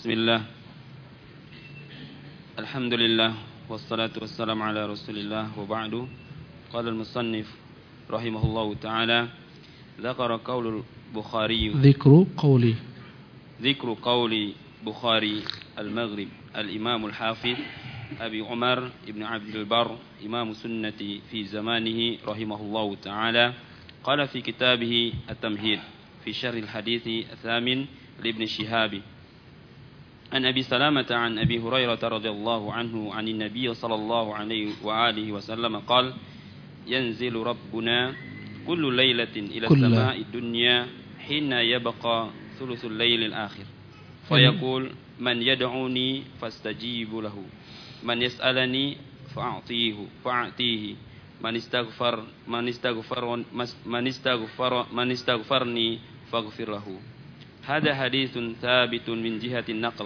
بسم الله. الحمد لله والصلاة والسلام على رسول الله وبعد. قال المصنف رحمه الله تعالى ذكر قول البخاري. ذكر قولي ذكر قول بخاري المغرب. الإمام الحافظ أبي عمر بن عبد البر إمام سنة في زمانه رحمه الله تعالى قال في كتابه التمهيد في شر الحديث الثامن لابن شهاب. عن أبي سلامة عن أبي هريرة رضي الله عنه عن النبي صلى الله عليه وآله وسلم قال ينزل ربنا كل ليلة إلى كل. السماء الدنيا حين يبقى ثلث الليل الآخر فيقول من يدعوني فاستجيب له من يسألني فأعطيه فأعطيه من استغفر من استغفر من استغفر من استغفرني فاغفر له هذا حديث ثابت من جهة النقل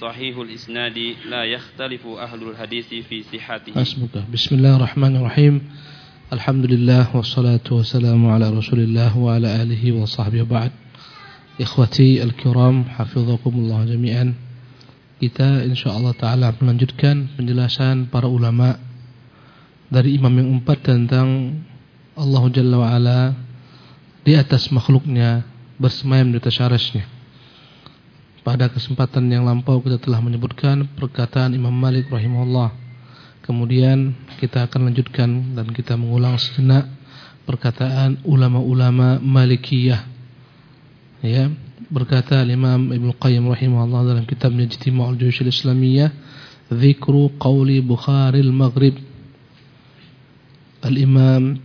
صحيح الإسناد لا يختلف أهل الحديث في صحته حسبك بسم الله الرحمن الرحيم الحمد لله والصلاة والسلام على رسول الله وعلى آله وصحبه وبعد إخوتي الكرام حفظكم الله جميعا kita insyaallah taala melanjutkan penjelasan para ulama dari imam yang empat tentang Allah Jalla wa ala di atas makhluknya bersemayam di atas arasnya. Pada kesempatan yang lampau kita telah menyebutkan perkataan Imam Malik rahimahullah. Kemudian kita akan lanjutkan dan kita mengulang sejenak perkataan ulama-ulama Malikiyah. Ya, berkata Imam Ibnu Qayyim rahimahullah dalam kitabnya Ijtima'ul Juyush Islamiyah, "Dzikru qawli Bukhari al-Maghrib." Al-Imam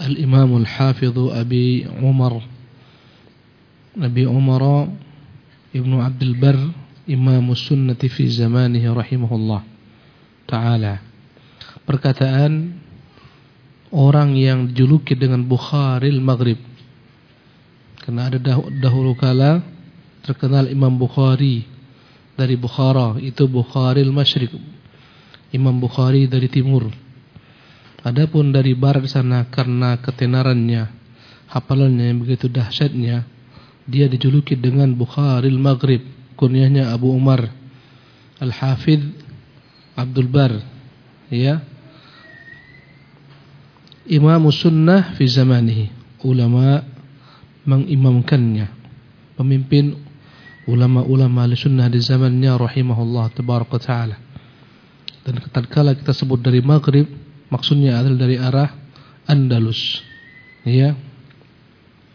Al-Imam Al-Hafidh Abi Umar Nabi Umar Ibnu Abdul Bar Imam Sunnati fi zamanihi rahimahullah taala. Perkataan orang yang dijuluki dengan Bukhari al-Maghrib karena ada dah- dahulu kala terkenal Imam Bukhari dari Bukhara itu Bukhari al-Masyriq Imam Bukhari dari timur. Adapun dari barat sana karena ketenarannya hafalannya yang begitu dahsyatnya dia dijuluki dengan Bukhari al-Maghrib kunyahnya Abu Umar Al-Hafidh Abdul Bar ya. Imam Sunnah fi zamanihi ulama mengimamkannya pemimpin ulama-ulama sunnah di zamannya rahimahullah tabaraka taala. Dan tatkala kita sebut dari Maghrib maksudnya adalah dari arah Andalus ya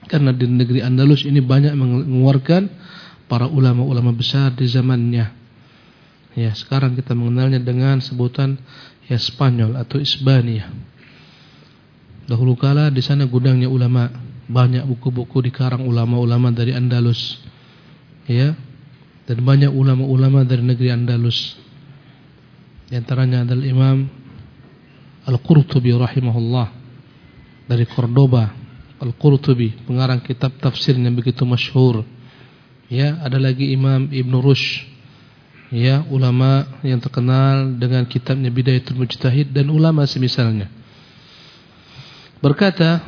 karena di negeri Andalus ini banyak mengeluarkan para ulama-ulama besar di zamannya. Ya, sekarang kita mengenalnya dengan sebutan ya Spanyol atau Hispania. Dahulu kala di sana gudangnya ulama, banyak buku-buku dikarang ulama-ulama dari Andalus. Ya. Dan banyak ulama-ulama dari negeri Andalus. Di antaranya adalah Imam Al-Qurtubi rahimahullah dari Cordoba Al-Qurtubi, pengarang kitab tafsir yang begitu masyhur. Ya, ada lagi Imam Ibn Rushd. Ya, ulama yang terkenal dengan kitabnya Bidayatul Mujtahid dan ulama semisalnya. Berkata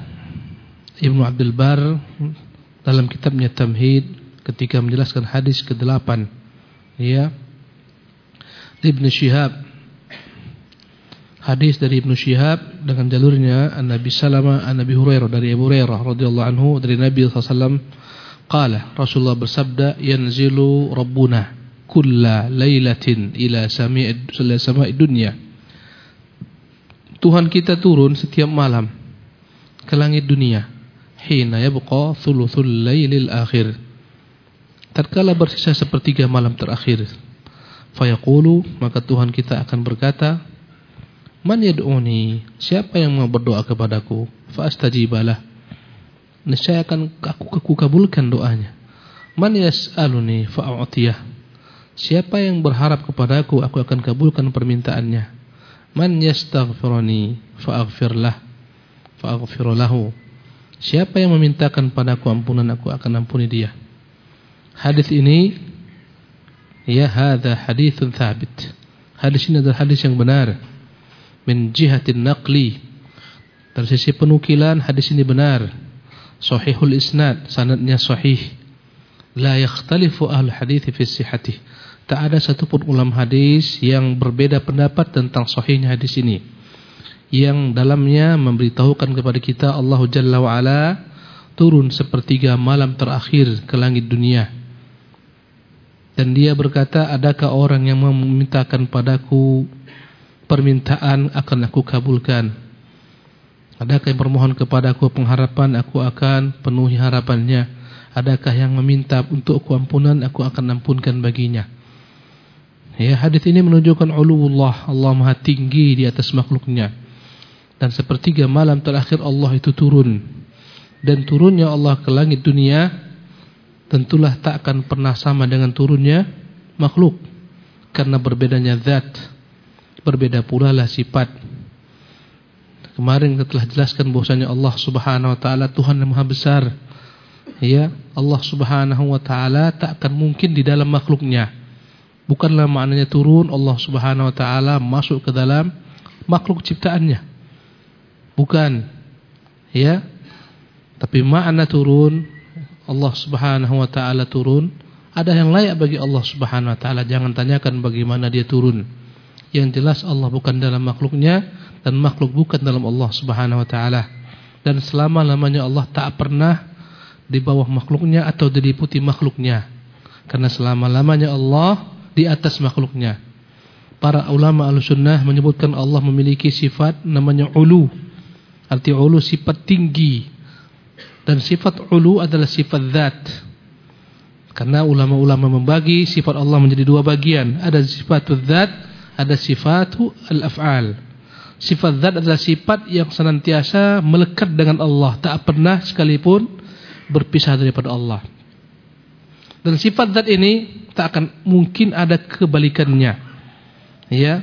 Ibnu Abdul Bar dalam kitabnya Tamhid ketika menjelaskan hadis ke-8 ya Ibnu Syihab hadis dari Ibnu Syihab dengan jalurnya An Nabi Salama An Nabi Hurairah dari Abu Hurairah radhiyallahu anhu dari Nabi sallallahu qala Rasulullah bersabda yanzilu rabbuna kulla lailatin ila sami'id sama'i dunya Tuhan kita turun setiap malam ke langit dunia hina yabqa thuluthul lailil akhir. Tatkala bersisa sepertiga malam terakhir fayaqulu maka Tuhan kita akan berkata Man yad'uni? Siapa yang mau berdoa kepadaku? Fa astajibalah. Niscaya akan aku, aku kabulkan doanya. Man yas'aluni fa a'tiyah. Siapa yang berharap kepadaku, aku akan kabulkan permintaannya. Man yastaghfiruni fa aghfirlahu. Siapa yang memintakan padaku ampunan, aku akan ampuni dia. Hadis ini ya hadza haditsun thabit. Hadis ini adalah hadis yang benar min jihatin naqli dari sisi penukilan hadis ini benar sahihul isnad sanadnya sahih la yakhtalifu ahli hadis fi sihhatih. Tak ada satupun ulama hadis yang berbeda pendapat tentang sahihnya hadis ini. Yang dalamnya memberitahukan kepada kita Allah Jalla wa turun sepertiga malam terakhir ke langit dunia. Dan dia berkata, adakah orang yang memintakan padaku permintaan akan aku kabulkan. Adakah yang bermohon kepadaku pengharapan aku akan penuhi harapannya. Adakah yang meminta untuk ampunan aku akan ampunkan baginya. Ya, hadis ini menunjukkan uluwullah, Allah Maha tinggi di atas makhluknya. Dan sepertiga malam terakhir Allah itu turun. Dan turunnya Allah ke langit dunia tentulah tak akan pernah sama dengan turunnya makhluk karena berbedanya zat, berbeda pula lah sifat. Kemarin kita telah jelaskan bahwasanya Allah Subhanahu wa taala Tuhan yang Maha besar. Ya, Allah Subhanahu wa taala tak akan mungkin di dalam makhluknya. Bukanlah maknanya turun Allah Subhanahu wa taala masuk ke dalam makhluk ciptaannya. Bukan. Ya. Tapi makna turun Allah Subhanahu wa taala turun ada yang layak bagi Allah Subhanahu wa taala. Jangan tanyakan bagaimana dia turun. Yang jelas Allah bukan dalam makhluknya dan makhluk bukan dalam Allah Subhanahu wa taala. Dan selama-lamanya Allah tak pernah di bawah makhluknya atau diliputi makhluknya. Karena selama-lamanya Allah di atas makhluknya. Para ulama al-sunnah menyebutkan Allah memiliki sifat namanya ulu. Arti ulu sifat tinggi. Dan sifat ulu adalah sifat zat. Karena ulama-ulama membagi sifat Allah menjadi dua bagian. Ada sifat zat, ada sifat al-af'al. Sifat zat adalah sifat yang senantiasa melekat dengan Allah, tak pernah sekalipun berpisah daripada Allah. Dan sifat zat ini tak akan mungkin ada kebalikannya. Ya.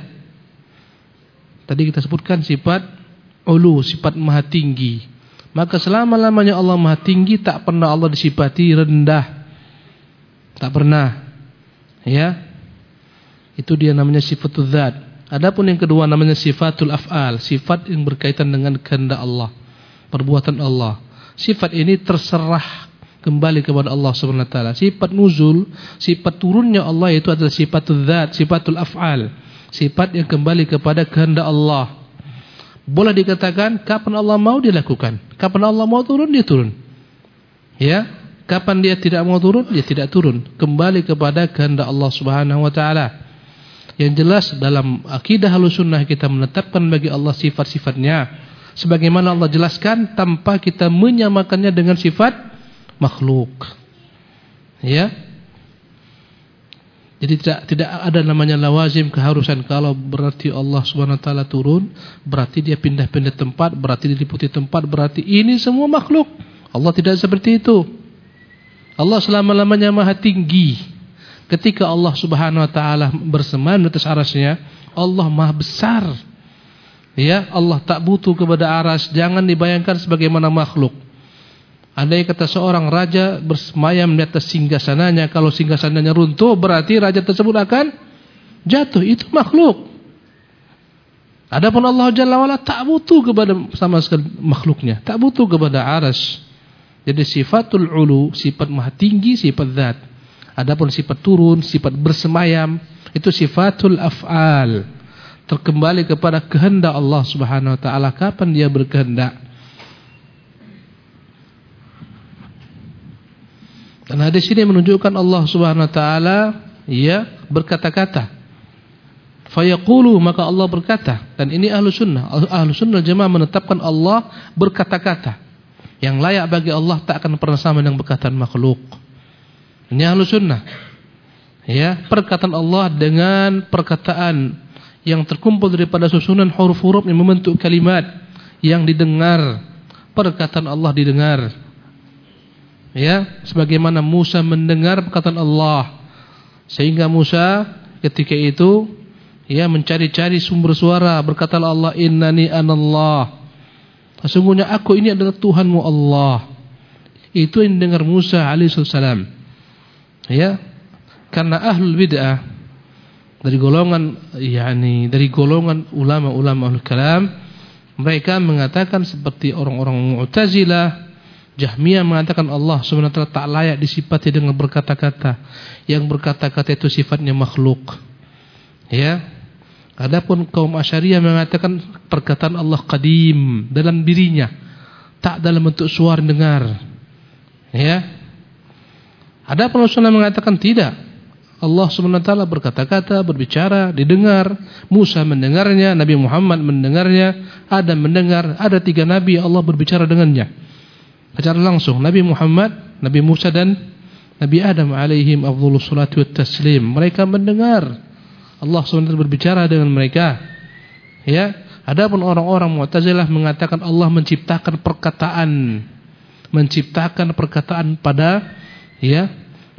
Tadi kita sebutkan sifat ulu, sifat maha tinggi. Maka selama-lamanya Allah maha tinggi, tak pernah Allah disifati rendah. Tak pernah. Ya. Itu dia namanya sifatul zat. Adapun yang kedua namanya sifatul af'al, sifat yang berkaitan dengan kehendak Allah, perbuatan Allah. Sifat ini terserah kembali kepada Allah Subhanahu wa taala. Sifat nuzul, sifat turunnya Allah itu adalah sifatul zat, sifatul af'al. Sifat yang kembali kepada kehendak Allah. Boleh dikatakan kapan Allah mau dilakukan, kapan Allah mau turun dia turun. Ya, kapan dia tidak mau turun dia tidak turun, kembali kepada kehendak Allah Subhanahu wa taala. Yang jelas dalam akidah sunnah kita menetapkan bagi Allah sifat-sifatnya. Sebagaimana Allah jelaskan tanpa kita menyamakannya dengan sifat makhluk. Ya. Jadi tidak tidak ada namanya lawazim keharusan kalau berarti Allah Subhanahu wa taala turun, berarti dia pindah-pindah tempat, berarti diliputi tempat, berarti ini semua makhluk. Allah tidak seperti itu. Allah selama-lamanya maha tinggi. Ketika Allah Subhanahu wa taala bersemayam di atas arasnya, Allah Maha besar. Ya, Allah tak butuh kepada aras, jangan dibayangkan sebagaimana makhluk. Andai kata seorang raja bersemayam di atas singgasananya, kalau singgasananya runtuh berarti raja tersebut akan jatuh. Itu makhluk. Adapun Allah Jalla wa'ala tak butuh kepada sama sekali makhluknya. Tak butuh kepada aras. Jadi sifatul ulu, sifat maha tinggi, sifat zat. Adapun sifat turun, sifat bersemayam itu sifatul af'al. Terkembali kepada kehendak Allah Subhanahu wa taala kapan dia berkehendak. Dan hadis ini menunjukkan Allah Subhanahu wa taala ya berkata-kata. Fayaqulu maka Allah berkata dan ini ahlu sunnah ahlu sunnah jemaah menetapkan Allah berkata-kata yang layak bagi Allah tak akan pernah sama dengan perkataan makhluk. Ini ahlu sunnah. Ya, perkataan Allah dengan perkataan yang terkumpul daripada susunan huruf-huruf yang membentuk kalimat yang didengar. Perkataan Allah didengar. Ya, sebagaimana Musa mendengar perkataan Allah. Sehingga Musa ketika itu ya mencari-cari sumber suara berkata Allah innani anallah. Sesungguhnya aku ini adalah Tuhanmu Allah. Itu yang dengar Musa alaihissalam. Ya. Karena ahlul bid'ah dari golongan yakni dari golongan ulama-ulama ahlul kalam mereka mengatakan seperti orang-orang Mu'tazilah Jahmiyah mengatakan Allah SWT tak layak disifati dengan berkata-kata. Yang berkata-kata itu sifatnya makhluk. Ya. Adapun kaum Asy'ariyah mengatakan perkataan Allah qadim dalam dirinya, tak dalam bentuk suara dengar. Ya. Adapun Rasulullah mengatakan tidak. Allah SWT berkata-kata, berbicara, didengar. Musa mendengarnya, Nabi Muhammad mendengarnya, Adam mendengar. Ada tiga Nabi Allah berbicara dengannya secara langsung Nabi Muhammad, Nabi Musa dan Nabi Adam alaihim afdhalus salatu wat taslim. Mereka mendengar Allah SWT berbicara dengan mereka. Ya, adapun orang-orang Mu'tazilah mengatakan Allah menciptakan perkataan, menciptakan perkataan pada ya,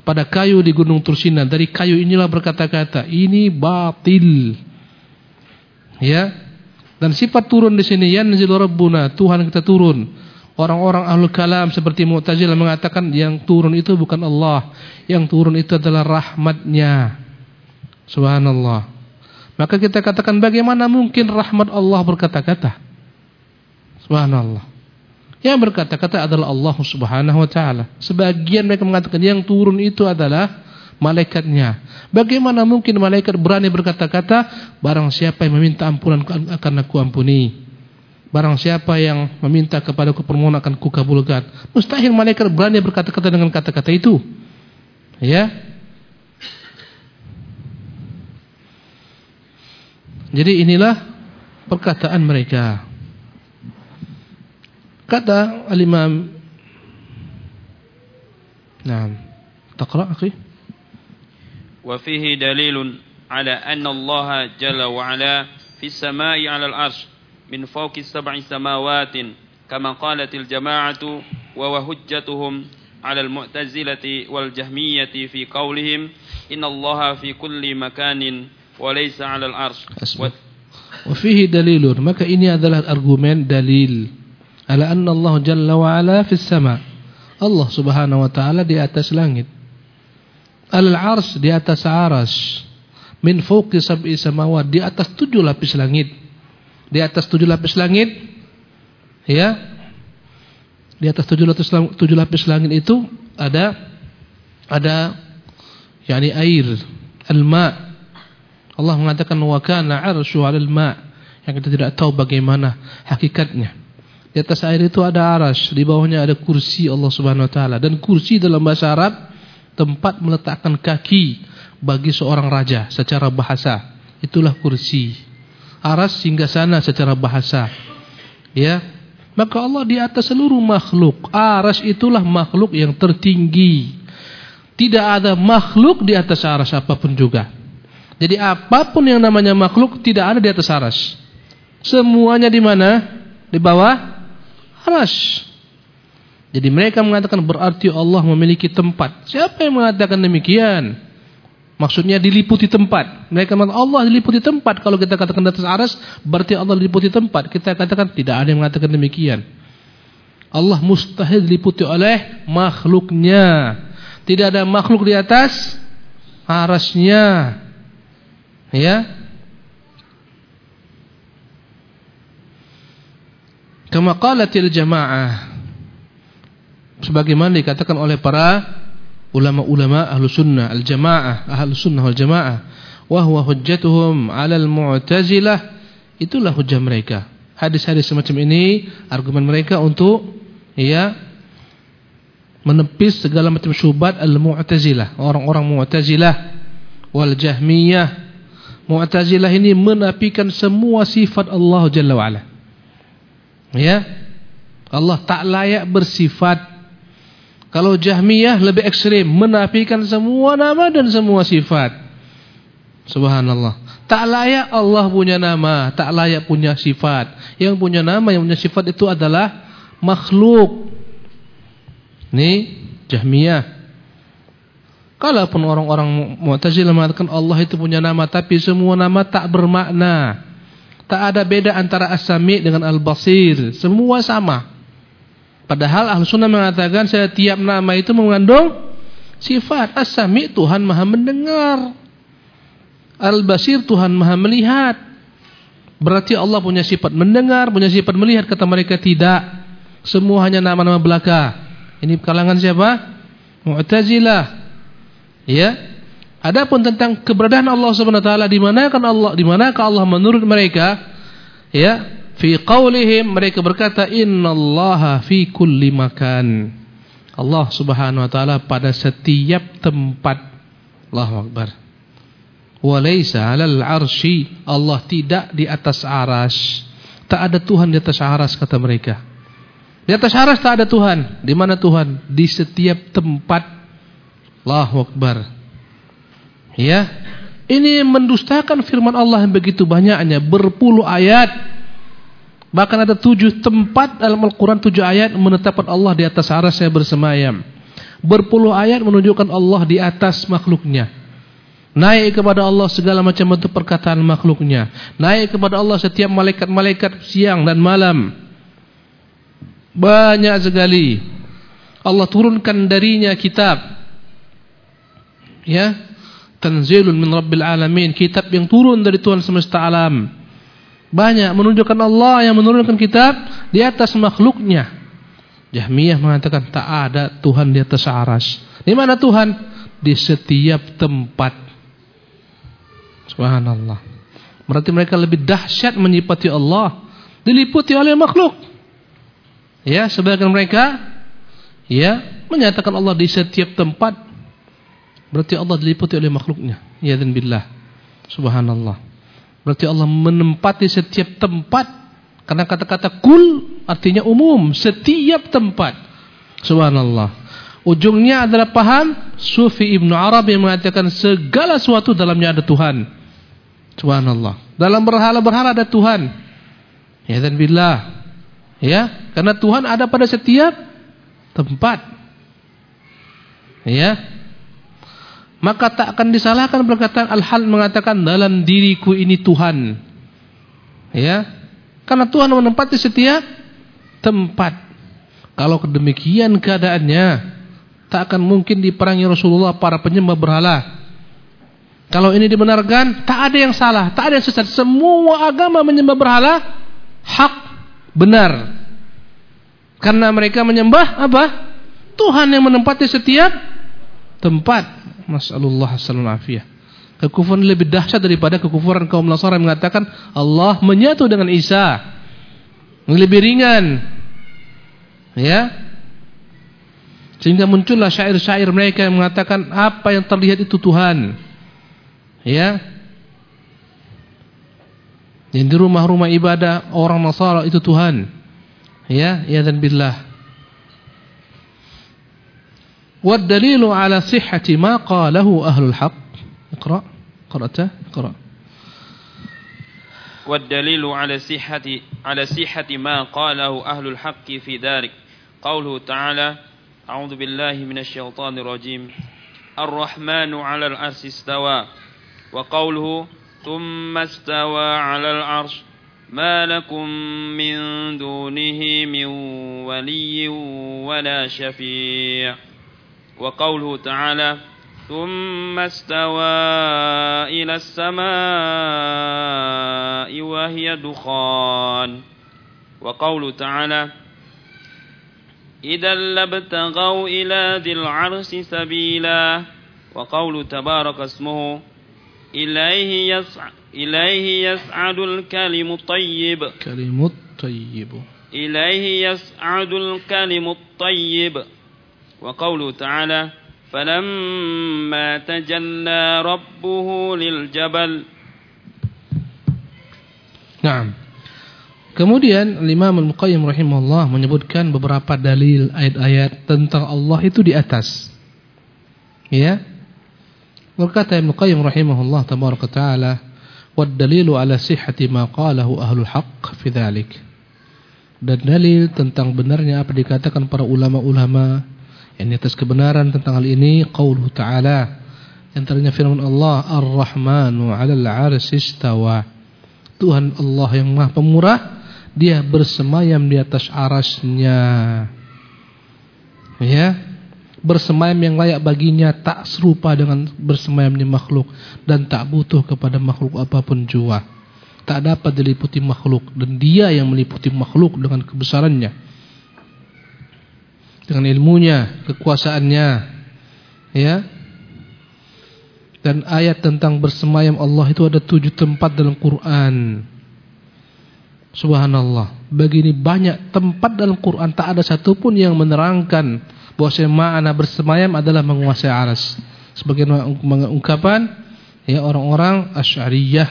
pada kayu di Gunung Tursina. Dari kayu inilah berkata-kata. Ini batil. Ya. Dan sifat turun di sini yanzilu rabbuna, Tuhan kita turun. Orang-orang ahlul kalam seperti Mu'tazilah mengatakan yang turun itu bukan Allah. Yang turun itu adalah rahmatnya. Subhanallah. Maka kita katakan bagaimana mungkin rahmat Allah berkata-kata. Subhanallah. Yang berkata-kata adalah Allah subhanahu wa ta'ala. Sebagian mereka mengatakan yang turun itu adalah malaikatnya. Bagaimana mungkin malaikat berani berkata-kata barang siapa yang meminta ampunan akan aku ampuni. Barang siapa yang meminta kepadaku permohonan akan kukabulkan. Mustahil malaikat berani berkata-kata dengan kata-kata itu. Ya. Jadi inilah perkataan mereka. Kata al-Imam Naam. Taqra akhi. وفيه دليل على أن الله جل وعلا في السماء على العرش من فوق سبع سماوات كما قالت الجماعة ووهجتهم على المعتزلة والجهمية في قولهم إن الله في كل مكان وليس على العرش. وفيه دليل. maka ini adalah argumen dalil ala anna Allah jalla wa ala fis sama. Allah subhanahu wa ta'ala di atas langit. Al ars di atas aras. Min fawqi sab'i samawat di atas tujuh lapis langit. Di atas tujuh lapis langit ya. Di atas tujuh lapis tujuh lapis langit itu ada ada yakni air al-ma Allah mengatakan wa kana 'arsyu 'alal ma. Yang kita tidak tahu bagaimana hakikatnya di atas air itu ada aras di bawahnya ada kursi Allah Subhanahu wa taala dan kursi dalam bahasa Arab tempat meletakkan kaki bagi seorang raja secara bahasa itulah kursi aras hingga sana secara bahasa. Ya. Maka Allah di atas seluruh makhluk. Aras itulah makhluk yang tertinggi. Tidak ada makhluk di atas aras apa pun juga. Jadi apa pun yang namanya makhluk tidak ada di atas aras. Semuanya di mana? Di bawah aras. Jadi mereka mengatakan berarti Allah memiliki tempat. Siapa yang mengatakan demikian? Maksudnya diliputi tempat. Mereka mengatakan Allah diliputi tempat. Kalau kita katakan di atas aras, berarti Allah diliputi tempat. Kita katakan tidak ada yang mengatakan demikian. Allah mustahil diliputi oleh makhluknya. Tidak ada makhluk di atas arasnya. Ya. Kama qalatil jamaah. Sebagaimana dikatakan oleh para ulama-ulama ahlu sunnah al-jamaah ahlu sunnah wal jamaah. Wahwa hujjatuhum alal mu'tazilah. Itulah hujjah mereka. Hadis-hadis semacam ini argumen mereka untuk ya menepis segala macam syubhat al-mu'tazilah. Orang-orang mu'tazilah wal jahmiyah. Mu'tazilah ini menafikan semua sifat Allah jalla wa'ala ya Allah tak layak bersifat kalau Jahmiyah lebih ekstrim, menafikan semua nama dan semua sifat. Subhanallah. Tak layak Allah punya nama, tak layak punya sifat. Yang punya nama, yang punya sifat itu adalah makhluk. Ini Jahmiyah. Kalaupun orang-orang Mu'tazilah mengatakan Allah itu punya nama, tapi semua nama tak bermakna. Tak ada beda antara As-Sami dengan Al-Basir. Semua sama. Padahal ahlu sunnah mengatakan setiap nama itu mengandung sifat. As-sami Tuhan maha mendengar. Al-basir Tuhan maha melihat. Berarti Allah punya sifat mendengar, punya sifat melihat. Kata mereka tidak. Semua hanya nama-nama belaka. Ini kalangan siapa? Mu'tazilah. Ya. Adapun tentang keberadaan Allah Subhanahu wa taala di manakah Allah di manakah Allah menurut mereka? Ya, fi qaulihim mereka berkata innallaha fi kulli makan. Allah Subhanahu wa taala pada setiap tempat. Allahu akbar. Walaysa 'alal 'arsy. Allah tidak di atas aras. Tak ada Tuhan di atas aras kata mereka. Di atas aras tak ada Tuhan. Di mana Tuhan? Di setiap tempat. Allahu Akbar. Ya. Ini mendustakan firman Allah yang begitu banyaknya. Berpuluh ayat. Bahkan ada tujuh tempat dalam Al-Quran tujuh ayat menetapkan Allah di atas arasnya bersemayam. Berpuluh ayat menunjukkan Allah di atas makhluknya. Naik kepada Allah segala macam bentuk perkataan makhluknya. Naik kepada Allah setiap malaikat-malaikat siang dan malam. Banyak sekali. Allah turunkan darinya kitab. Ya. Tanzilun min Rabbil Alamin. Kitab yang turun dari Tuhan semesta alam. Banyak menunjukkan Allah yang menurunkan kitab di atas makhluknya. Jahmiyah mengatakan tak ada Tuhan di atas aras. Di mana Tuhan? Di setiap tempat. Subhanallah. Berarti mereka lebih dahsyat menyipati Allah diliputi oleh makhluk. Ya, sebagian mereka ya menyatakan Allah di setiap tempat. Berarti Allah diliputi oleh makhluknya. Ya dan billah. Subhanallah. Berarti Allah menempati setiap tempat karena kata-kata kul artinya umum, setiap tempat. Subhanallah. Ujungnya adalah paham Sufi Ibnu Arab yang mengatakan segala sesuatu dalamnya ada Tuhan. Subhanallah. Dalam berhala-berhala ada Tuhan. Ya dan billah. Ya, karena Tuhan ada pada setiap tempat. Ya. Maka tak akan disalahkan perkataan Al-Hal mengatakan dalam diriku ini Tuhan. Ya. Karena Tuhan menempati setiap tempat. Kalau demikian keadaannya, tak akan mungkin diperangi Rasulullah para penyembah berhala. Kalau ini dibenarkan, tak ada yang salah, tak ada yang sesat. Semua agama menyembah berhala hak, benar. Karena mereka menyembah apa? Tuhan yang menempati setiap tempat. Masallallahu alaihi Kekufuran lebih dahsyat daripada kekufuran kaum Nasara yang mengatakan Allah menyatu dengan Isa. Lebih ringan. Ya. Sehingga muncullah syair-syair mereka yang mengatakan apa yang terlihat itu Tuhan. Ya. Yang di rumah-rumah ibadah orang Nasara itu Tuhan. Ya, ya dan billah. والدليل على صحة ما قاله أهل الحق. اقرأ قرأته اقرأ. والدليل على صحة على صحة ما قاله أهل الحق في ذلك. قوله تعالى أعوذ بالله من الشيطان الرجيم. الرحمن على العرش استوى. وقوله ثم استوى على العرش. ما لكم من دونه من ولي ولا شفيع. وقوله تعالى ثم استوى إلى السماء وهي دخان. وقوله تعالى إذا لابتغوا إلى ذي العرش سبيلا. وقول تبارك اسمه إليه يسعد إليه يسعد الكلم الطيب. كلم الطيب. إليه يسعد الكلم الطيب. وقوله تعالى فلما تجلى ربه للجبل نعم Kemudian Imam Al-Muqayyim rahimahullah menyebutkan beberapa dalil ayat-ayat tentang Allah itu di atas. Ya. Berkata Ibnu Qayyim rahimahullah tabaraka taala, "Wad dalilu ala sihhati ma qalahu ahlul haqq fi dzalik." Dan dalil tentang benarnya apa dikatakan para ulama-ulama yang atas kebenaran tentang hal ini qauluhu ta'ala antaranya firman Allah Ar-Rahmanu 'alal istawa. Tuhan Allah yang Maha Pemurah, Dia bersemayam di atas arasnya. Ya, bersemayam yang layak baginya tak serupa dengan bersemayamnya makhluk dan tak butuh kepada makhluk apa pun jua. Tak dapat diliputi makhluk dan dia yang meliputi makhluk dengan kebesarannya. Dengan ilmunya, kekuasaannya. Ya. Dan ayat tentang bersemayam Allah itu ada tujuh tempat dalam Quran. Subhanallah. Begini banyak tempat dalam Quran tak ada satupun yang menerangkan bahwa makna bersemayam adalah menguasai aras. Sebagai ungkapan ya orang-orang Asy'ariyah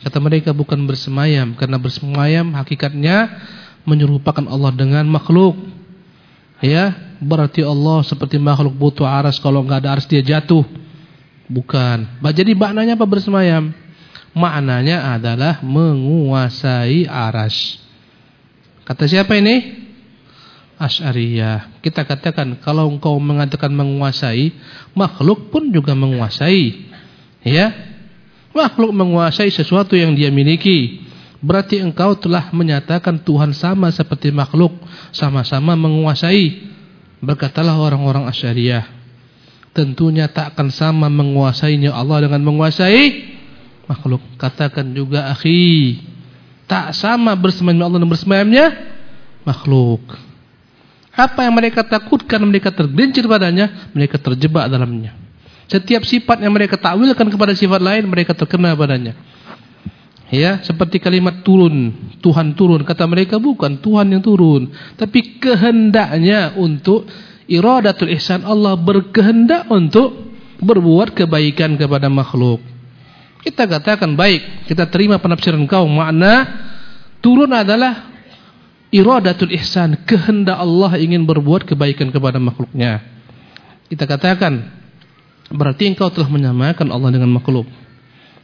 kata mereka bukan bersemayam karena bersemayam hakikatnya menyerupakan Allah dengan makhluk. Ya, berarti Allah seperti makhluk butuh aras kalau enggak ada aras dia jatuh. Bukan. Jadi maknanya apa bersemayam? maknanya adalah menguasai aras. Kata siapa ini? Asy'ariyah. Kita katakan kalau engkau mengatakan menguasai, makhluk pun juga menguasai. Ya. Makhluk menguasai sesuatu yang dia miliki. Berarti engkau telah menyatakan Tuhan sama seperti makhluk, sama-sama menguasai. Berkatalah orang-orang Asy'ariyah. Tentunya tak akan sama menguasainya Allah dengan menguasai makhluk. Katakan juga akhi, tak sama bersemayam Allah dan bersemayamnya makhluk. Apa yang mereka takutkan mereka tergelincir padanya, mereka terjebak dalamnya. Setiap sifat yang mereka takwilkan kepada sifat lain, mereka terkena padanya. Ya, seperti kalimat turun, Tuhan turun. Kata mereka bukan Tuhan yang turun, tapi kehendaknya untuk iradatul ihsan Allah berkehendak untuk berbuat kebaikan kepada makhluk. Kita katakan baik, kita terima penafsiran kau makna turun adalah iradatul ihsan, kehendak Allah ingin berbuat kebaikan kepada makhluknya. Kita katakan berarti engkau telah menyamakan Allah dengan makhluk.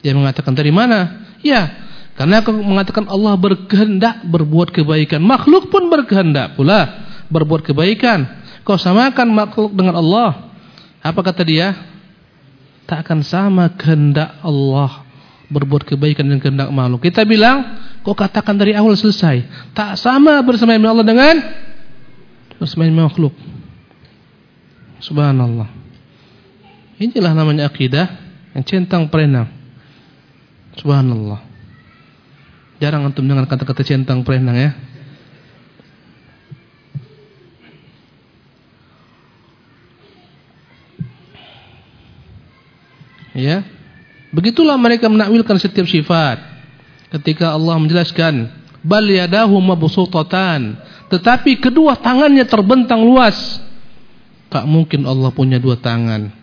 Dia mengatakan dari mana? Ya, karena kau mengatakan Allah berkehendak berbuat kebaikan, makhluk pun berkehendak pula berbuat kebaikan. Kau samakan makhluk dengan Allah. Apa kata dia? tak akan sama kehendak Allah berbuat kebaikan dan kehendak makhluk. Kita bilang, kau katakan dari awal selesai. Tak sama bersama Allah dengan bersama makhluk. Subhanallah. Inilah namanya akidah yang centang perenang. Subhanallah. Jarang antum dengar kata-kata centang perenang ya. Ya. Begitulah mereka menakwilkan setiap sifat. Ketika Allah menjelaskan, bal yadahu mabsutatan, tetapi kedua tangannya terbentang luas. Tak mungkin Allah punya dua tangan.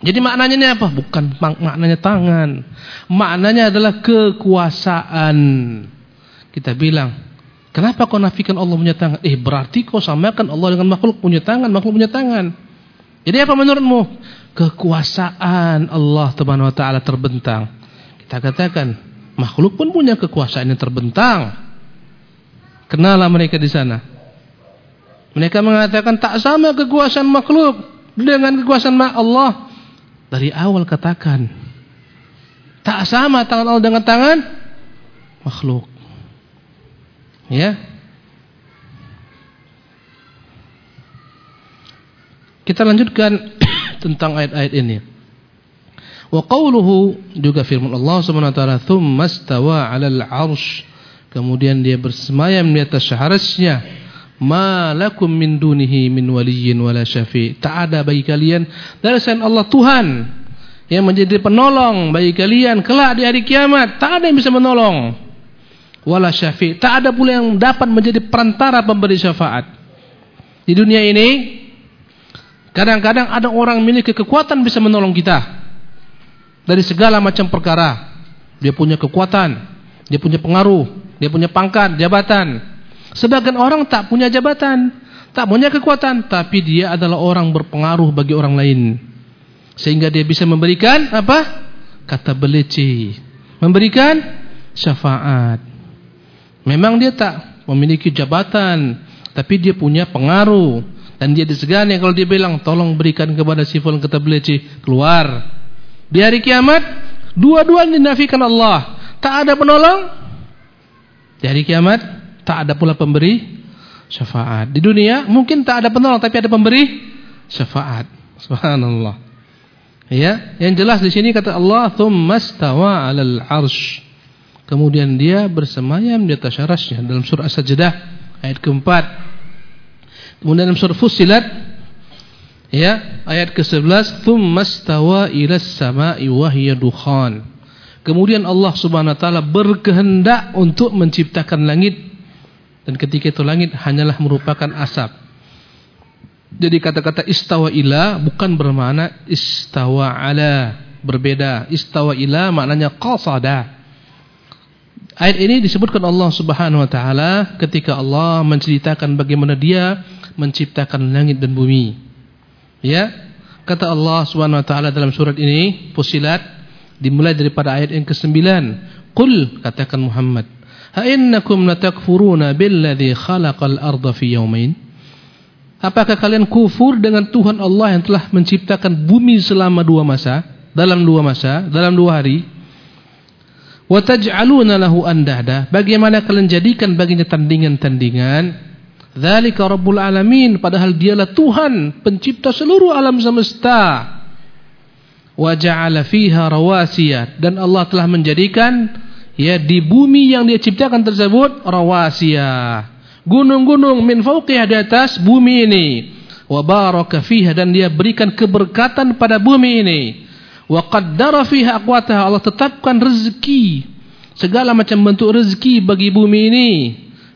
Jadi maknanya ini apa? Bukan maknanya tangan. Maknanya adalah kekuasaan. Kita bilang, kenapa kau nafikan Allah punya tangan? Eh berarti kau samakan Allah dengan makhluk punya tangan, makhluk punya tangan. Jadi apa menurutmu? kekuasaan Allah Subhanahu wa taala terbentang. Kita katakan makhluk pun punya kekuasaan yang terbentang. Kenalah mereka di sana. Mereka mengatakan tak sama kekuasaan makhluk dengan kekuasaan Allah. Dari awal katakan tak sama tangan Allah dengan tangan makhluk. Ya. Kita lanjutkan tentang ayat-ayat ini. Wa qawluhu juga firman Allah Subhanahu wa taala, "Tsumma stawa 'alal 'arsy." Kemudian dia bersemayam di atas syahrasnya. Ma lakum min dunihi min waliyyin wala syafi'. Tak ada bagi kalian dari selain Allah Tuhan yang menjadi penolong bagi kalian kelak di hari kiamat. Tak ada yang bisa menolong. Wala syafi'. Tak ada pula yang dapat menjadi perantara pemberi syafaat. Di dunia ini Kadang-kadang ada orang memiliki kekuatan bisa menolong kita dari segala macam perkara. Dia punya kekuatan, dia punya pengaruh, dia punya pangkat, jabatan. Sebagian orang tak punya jabatan, tak punya kekuatan, tapi dia adalah orang berpengaruh bagi orang lain. Sehingga dia bisa memberikan apa? Kata beleci. Memberikan syafaat. Memang dia tak memiliki jabatan, tapi dia punya pengaruh dan dia disegani kalau dia bilang tolong berikan kepada si fulan kata beleci keluar. Di hari kiamat dua-duanya dinafikan Allah. Tak ada penolong. Di hari kiamat tak ada pula pemberi syafaat. Di dunia mungkin tak ada penolong tapi ada pemberi syafaat. Subhanallah. Ya, yang jelas di sini kata Allah tsummastawa 'alal 'arsy. Kemudian dia bersemayam di atas arasnya dalam surah As-Sajdah ayat keempat. Kemudian dalam surah Fussilat ya, ayat ke-11, "Tsummastawa ilas sama'i wa hiya dukhan." Kemudian Allah Subhanahu wa taala berkehendak untuk menciptakan langit dan ketika itu langit hanyalah merupakan asap. Jadi kata-kata istawa ila bukan bermakna istawa ala, berbeda. Istawa ila maknanya qasada. Ayat ini disebutkan Allah Subhanahu wa taala ketika Allah menceritakan bagaimana Dia menciptakan langit dan bumi. Ya. Kata Allah Subhanahu wa taala dalam surat ini, Fusilat, dimulai daripada ayat yang ke-9. Qul katakan Muhammad, "Ha innakum latakfuruna khalaqal arda fi yawmain?" Apakah kalian kufur dengan Tuhan Allah yang telah menciptakan bumi selama dua masa, dalam dua masa, dalam dua hari? Wa taj'aluna lahu andada? Bagaimana kalian jadikan baginya tandingan-tandingan? Dzalika Rabbul Alamin, padahal dialah Tuhan pencipta seluruh alam semesta. Wa ja'ala fiha rawasiya dan Allah telah menjadikan ya di bumi yang dia ciptakan tersebut rawasiya gunung-gunung min fauqiyah di atas bumi ini. Wa baraka fiha dan dia berikan keberkatan pada bumi ini. Wa qaddara fiha aqwataha Allah tetapkan rezeki. Segala macam bentuk rezeki bagi bumi ini.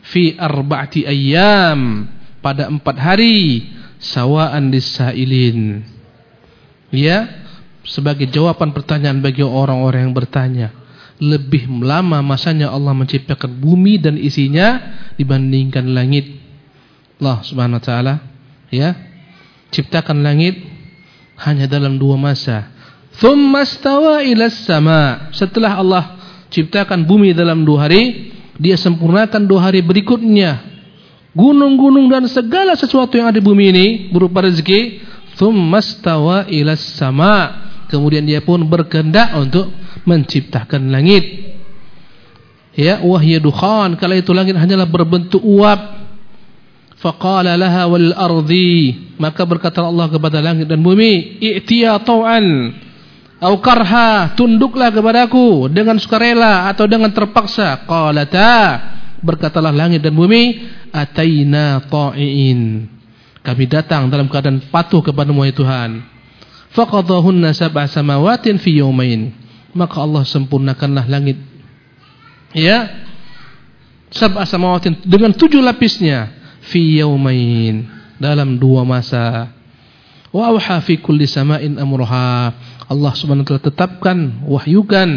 Fi arba'ati ayyam pada empat hari. Sawaan lisailin ya sebagai jawaban pertanyaan bagi orang-orang yang bertanya lebih lama masanya Allah menciptakan bumi dan isinya dibandingkan langit. Allah Subhanahu wa taala ya ciptakan langit hanya dalam dua masa. Thumma stawa ila sama. Setelah Allah ciptakan bumi dalam dua hari, dia sempurnakan dua hari berikutnya. Gunung-gunung dan segala sesuatu yang ada di bumi ini berupa rezeki, thumma stawa ila sama. Kemudian dia pun berkehendak untuk menciptakan langit. Ya, wahya dukhan, kala itu langit hanyalah berbentuk uap. Faqala laha wal ardi, maka berkata Allah kepada langit dan bumi, "I'tiya taw'an au karha, tunduklah kepadaku dengan sukarela atau dengan terpaksa." Qalata, berkatalah langit dan bumi, "Ataina ta'iin." Kami datang dalam keadaan patuh kepada Mu Tuhan. Faqadahunna sab'a samawatin fi yawmain maka Allah sempurnakanlah langit. Ya. Sab'a samawatin. Dengan tujuh lapisnya. Fi yaumain. Dalam dua masa. Wa auha fi kulli sama'in amruha. Allah Subhanahu wa taala tetapkan wahyukan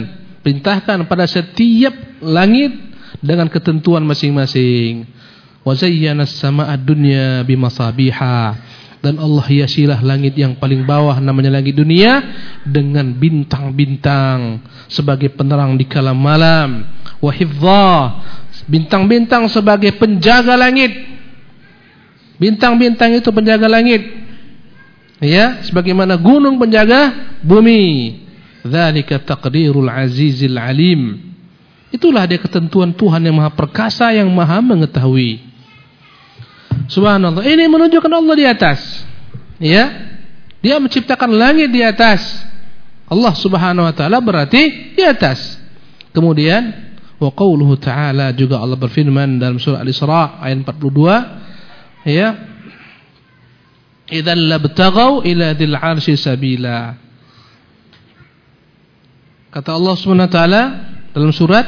perintahkan pada setiap langit dengan ketentuan masing-masing. Wa zayyana as-samaa'a dunya bimasabiha dan Allah hiasilah langit yang paling bawah namanya langit dunia dengan bintang-bintang sebagai penerang di kala malam. Wa bintang-bintang sebagai penjaga langit. Bintang-bintang itu penjaga langit. Ya sebagaimana gunung penjaga bumi. Dzalika taqdirul azizil alim. Itulah dia ketentuan Tuhan yang maha perkasa yang maha mengetahui Subhanallah. Ini menunjukkan Allah di atas. Ya. Dia menciptakan langit di atas. Allah Subhanahu wa taala berarti di atas. Kemudian wa qauluhu ta'ala juga Allah berfirman dalam surah Al-Isra ayat 42 ya idzal labtaghaw ila dzil 'arsy sabila kata Allah Subhanahu wa taala dalam surat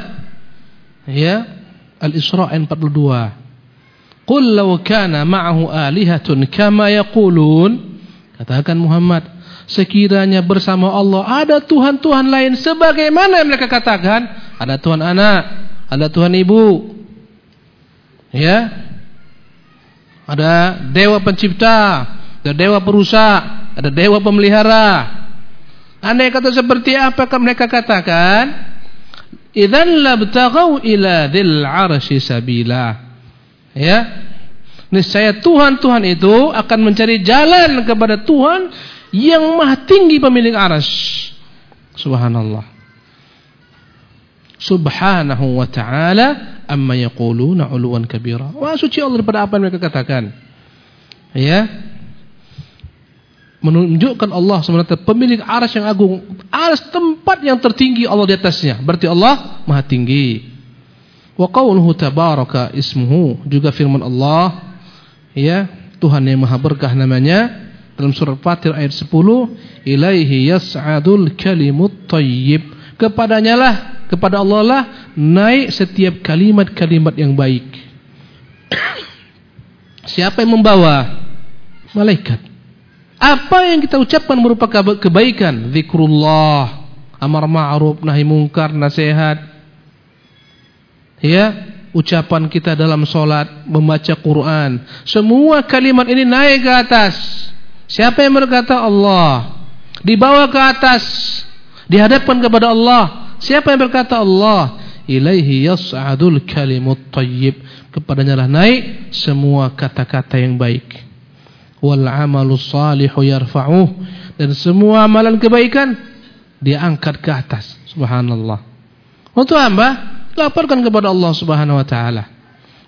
ya Al-Isra ayat 42 Qul law kana ma'ahu alihatun kama yaqulun katakan Muhammad sekiranya bersama Allah ada tuhan-tuhan lain sebagaimana yang mereka katakan ada tuhan anak ada tuhan ibu ya ada dewa pencipta ada dewa perusak ada dewa pemelihara. Andai kata seperti apakah mereka katakan idzan labtaghaw ila dzil 'arsy sabila ya. Niscaya Tuhan-Tuhan itu akan mencari jalan kepada Tuhan yang maha tinggi pemilik aras. Subhanallah. Subhanahu wa ta'ala amma yaquluna uluwan kabira. Wah suci Allah daripada apa yang mereka katakan? Ya. Menunjukkan Allah SWT pemilik aras yang agung. Aras tempat yang tertinggi Allah di atasnya. Berarti Allah maha tinggi Wa qawluhu tabaraka ismuhu. Juga firman Allah ya Tuhan yang maha berkah namanya dalam surat Fatir ayat 10 ilaihi yas'adul kalimut thayyib kepadanya lah kepada Allah lah naik setiap kalimat-kalimat yang baik. Siapa yang membawa? Malaikat. Apa yang kita ucapkan merupakan kebaikan? Zikrullah amar ma'ruf nahi mungkar nasihat ya ucapan kita dalam solat membaca Quran. Semua kalimat ini naik ke atas. Siapa yang berkata Allah dibawa ke atas. Dihadapkan kepada Allah. Siapa yang berkata Allah ilaihi yas'adul kalimut tayyib. Kepadanya lah naik semua kata-kata yang baik. Wal amalu salihu yarfa'uh. Dan semua amalan kebaikan diangkat ke atas. Subhanallah. Untuk hamba laporkan kepada Allah Subhanahu wa taala.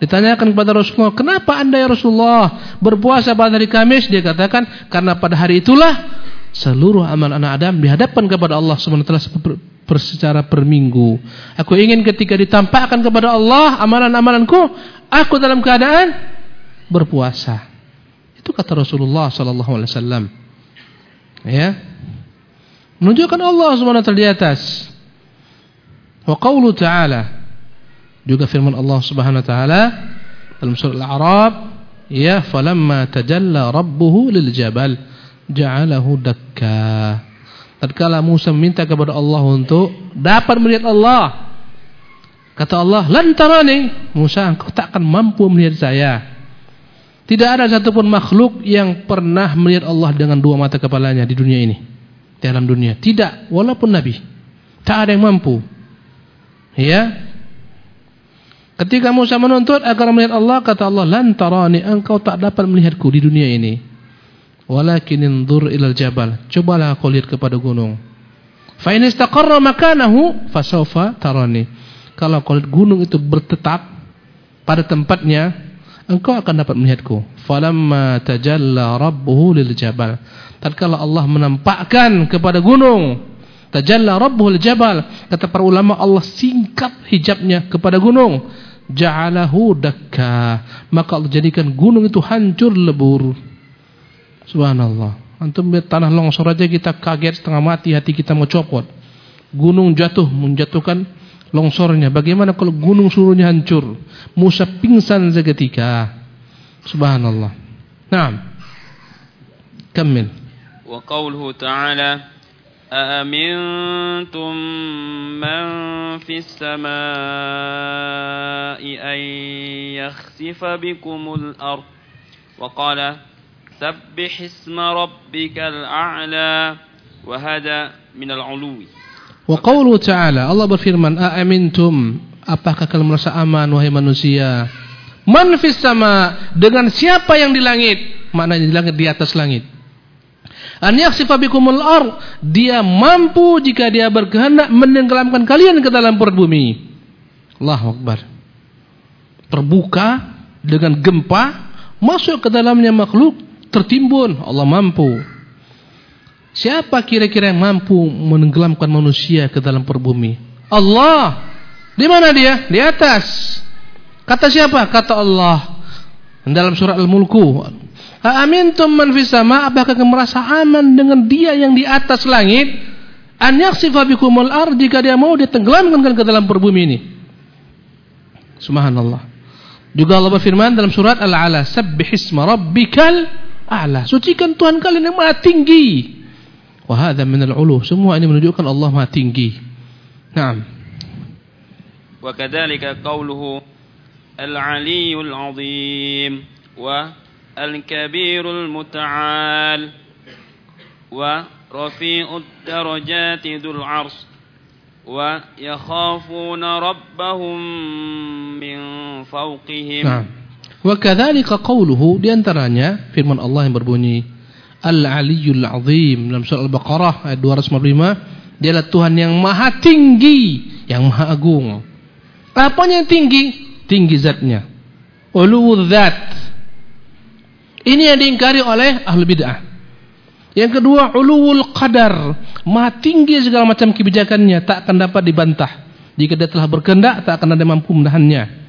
Ditanyakan kepada Rasulullah, "Kenapa Anda ya Rasulullah berpuasa pada hari Kamis?" Dia katakan, "Karena pada hari itulah seluruh amal anak Adam dihadapkan kepada Allah Subhanahu wa taala secara per minggu. Aku ingin ketika ditampakkan kepada Allah amalan-amalanku, aku dalam keadaan berpuasa." Itu kata Rasulullah sallallahu alaihi wasallam. Ya. Menunjukkan Allah Subhanahu wa taala di atas. Wa qawlu ta'ala. Juga firman Allah Subhanahu wa taala dalam surah Al-A'raf ya falamma tajalla rabbuhu lil jabal ja'alahu dakka. Tatkala Musa meminta kepada Allah untuk dapat melihat Allah kata Allah lan tarani. Musa engkau tak akan mampu melihat saya. Tidak ada satupun makhluk yang pernah melihat Allah dengan dua mata kepalanya di dunia ini dalam dunia. Tidak walaupun nabi. Tak ada yang mampu Ya. Ketika Musa menuntut agar melihat Allah, kata Allah, "Lan tarani, engkau tak dapat melihatku di dunia ini. Walakin inzur ilal jabal. Cobalah kau lihat kepada gunung. Fa in istaqarra makanahu fasawfa tarani." Kalau kau lihat gunung itu bertetap pada tempatnya, engkau akan dapat melihatku. Falamma tajalla rabbuhu lil jabal. Tatkala Allah menampakkan kepada gunung Tajalla rabbuhul jabal. Kata para ulama Allah singkat hijabnya kepada gunung. Ja'alahu dakka. Maka Allah jadikan gunung itu hancur lebur. Subhanallah. Antum lihat tanah longsor aja kita kaget setengah mati hati kita mau copot. Gunung jatuh menjatuhkan longsornya. Bagaimana kalau gunung suruhnya hancur? Musa pingsan seketika. Subhanallah. Naam. Kamil. Wa qawluhu ta'ala أأمنتم من في السماء أن يخسف بكم الأرض وقال سبح اسم ربك الأعلى وهذا من العلو وقوله تعالى الله berfirman أأمنتم apakah kalian merasa aman wahai manusia man fis sama dengan siapa yang di langit maknanya di langit di atas langit An yaksifa bikumul. Dia mampu jika dia berkehendak menenggelamkan kalian ke dalam perut bumi. Allahu Akbar. Terbuka dengan gempa, masuk ke dalamnya makhluk, tertimbun. Allah mampu. Siapa kira-kira yang mampu menenggelamkan manusia ke dalam perut bumi? Allah. Di mana dia? Di atas. Kata siapa? Kata Allah. Dalam surat Al-Mulku Amintum man fis sama apakah kamu merasa aman dengan dia yang di atas langit? An yaksifa bikumul ar jika dia mau ditenggelamkan ke dalam perbumi ini. Subhanallah. Juga Allah berfirman dalam surat Al-Ala, "Sabbihisma rabbikal a'la." Sucikan Tuhan kalian yang Maha tinggi. Wa hadha min al-'ulu. Semua ini menunjukkan Allah Maha tinggi. Naam. Wa kadzalika qawluhu al-'aliyyul 'azim wa الكبير المتعال ورفيع الدرجات ذو العرش ويخافون ربهم من فوقهم نعم وكذلك قوله diantaranya firman Allah yang berbunyi Al-Aliyyul Azim dalam surah Al-Baqarah ayat 255 dia adalah Tuhan yang maha tinggi yang maha agung apanya yang tinggi tinggi zatnya ulu zat ini yang diingkari oleh ahli bid'ah. Yang kedua, uluwul qadar. Maha tinggi segala macam kebijakannya. Tak akan dapat dibantah. Jika dia telah berkendak, tak akan ada mampu menahannya.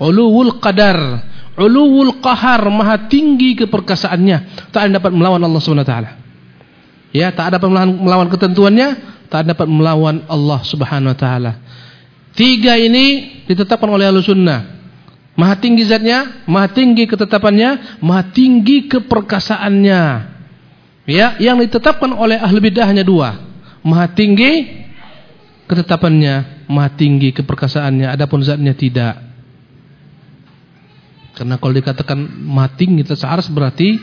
Uluwul qadar, uluwul qahar, maha tinggi keperkasaannya. Tak dapat melawan Allah taala. Ya, tak dapat melawan, melawan ketentuannya, tak dapat melawan Allah Subhanahu wa taala. Tiga ini ditetapkan oleh Ahlussunnah. Maha tinggi zatnya, maha tinggi ketetapannya, maha tinggi keperkasaannya. Ya, yang ditetapkan oleh ahli bidah hanya dua. Maha tinggi ketetapannya, maha tinggi keperkasaannya, adapun zatnya tidak. Karena kalau dikatakan maha tinggi seharus berarti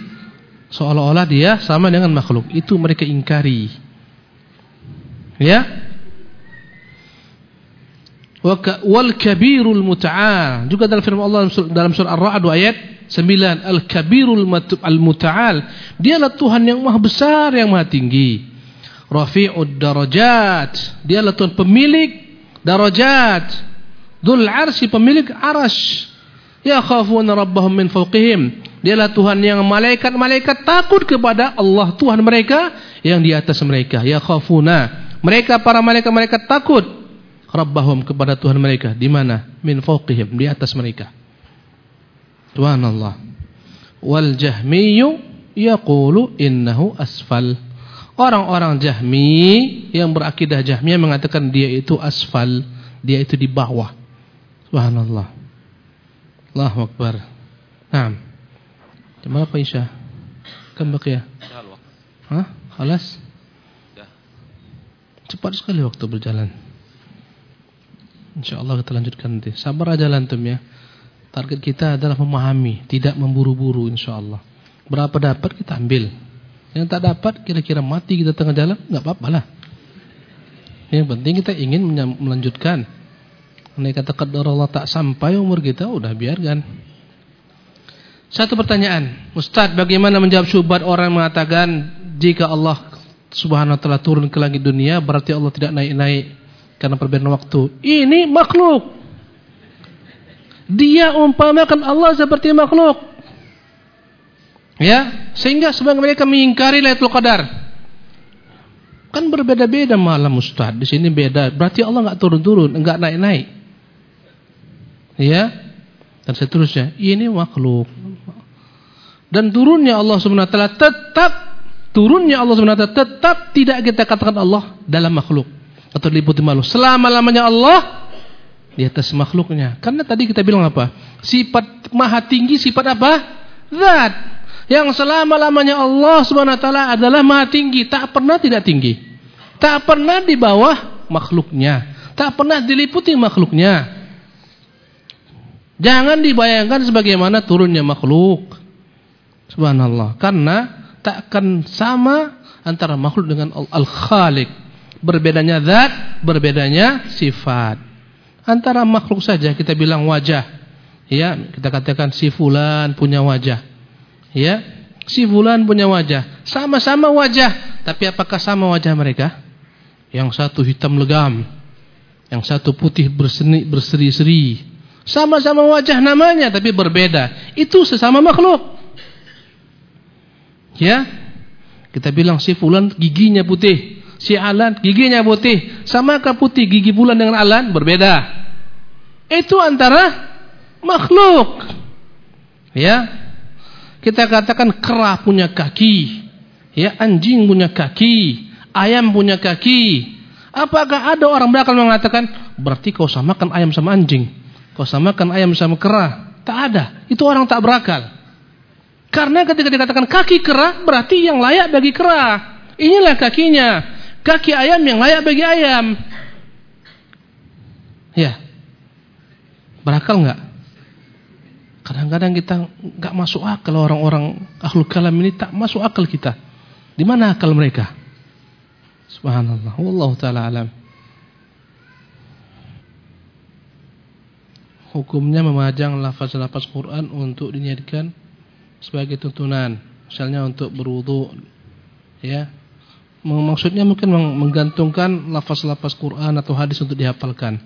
seolah-olah dia sama dengan makhluk. Itu mereka ingkari. Ya, wal kabirul muta'al. Juga dalam firman Allah dalam surah Ar-Ra'd ayat 9 al kabirul al muta'al. Dialah Tuhan yang maha besar yang maha tinggi. Rafi'ud darajat. Dialah Tuhan pemilik darajat. Dzul arsy pemilik arsy ya khafuna rabbahum min fawqihim. Dialah Tuhan yang malaikat-malaikat takut kepada Allah Tuhan mereka yang di atas mereka. Ya khafuna. Mereka para malaikat-malaikat takut rabbahum kepada Tuhan mereka di mana min fawqihim di atas mereka Tuhan Allah wal jahmiyu yaqulu innahu asfal orang-orang jahmi yang berakidah jahmiyah mengatakan dia itu asfal dia itu di bawah subhanallah Allahu akbar Naam Jam berapa Isya? Kam baqiya? Hah? Khalas? Cepat sekali waktu berjalan. InsyaAllah kita lanjutkan nanti. Sabar aja lantum ya. Target kita adalah memahami, tidak memburu-buru insyaAllah. Berapa dapat kita ambil. Yang tak dapat kira-kira mati kita tengah jalan, nggak apa-apa lah. Yang penting kita ingin melanjutkan. Andai kata qadar Allah tak sampai umur kita, udah biarkan. Satu pertanyaan, Ustaz, bagaimana menjawab syubhat orang mengatakan jika Allah Subhanahu wa taala turun ke langit dunia berarti Allah tidak naik-naik karena perbedaan waktu. Ini makhluk. Dia umpamakan Allah seperti makhluk. Ya, sehingga sebagian mereka mengingkari Lailatul Qadar. Kan berbeda-beda malam Ustaz. Di sini beda. Berarti Allah enggak turun-turun, enggak naik-naik. Ya. Dan seterusnya. Ini makhluk. Dan turunnya Allah Subhanahu wa taala tetap turunnya Allah Subhanahu wa taala tetap tidak kita katakan Allah dalam makhluk atau diliputi malu. Selama-lamanya Allah di atas makhluknya. Karena tadi kita bilang apa? Sifat maha tinggi sifat apa? Zat. Yang selama-lamanya Allah taala adalah maha tinggi, tak pernah tidak tinggi. Tak pernah di bawah makhluknya, tak pernah diliputi makhluknya. Jangan dibayangkan sebagaimana turunnya makhluk. Subhanallah. Karena takkan sama antara makhluk dengan Al-Khaliq. Berbedanya zat, berbedanya sifat. Antara makhluk saja kita bilang wajah. Ya, kita katakan si fulan punya wajah. Ya, si fulan punya wajah. Sama-sama wajah, tapi apakah sama wajah mereka? Yang satu hitam legam, yang satu putih berseri-seri. Sama-sama wajah namanya tapi berbeda. Itu sesama makhluk. Ya. Kita bilang si fulan giginya putih si Alan giginya putih. Samakah putih gigi bulan dengan Alan? Berbeda. Itu antara makhluk. Ya. Kita katakan kera punya kaki. Ya, anjing punya kaki. Ayam punya kaki. Apakah ada orang bakal mengatakan berarti kau samakan ayam sama anjing? Kau samakan ayam sama kera? Tak ada. Itu orang tak berakal. Karena ketika dikatakan kaki kera berarti yang layak bagi kera. Inilah kakinya kaki ayam yang layak bagi ayam. Ya. Berakal enggak? Kadang-kadang kita enggak masuk akal orang-orang ahlul kalam ini tak masuk akal kita. Di mana akal mereka? Subhanallah. Wallahu taala alam. Hukumnya memajang lafaz-lafaz Quran untuk diniatkan sebagai tuntunan. Misalnya untuk berwudu ya, maksudnya mungkin menggantungkan lafaz-lafaz Quran atau hadis untuk dihafalkan.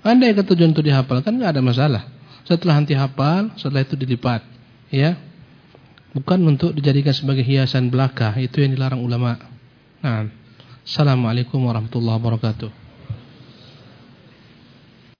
Anda yang tujuan untuk dihafalkan nggak ada masalah. Setelah nanti hafal, setelah itu dilipat, ya. Bukan untuk dijadikan sebagai hiasan belaka, itu yang dilarang ulama. Nah, Assalamualaikum warahmatullahi wabarakatuh.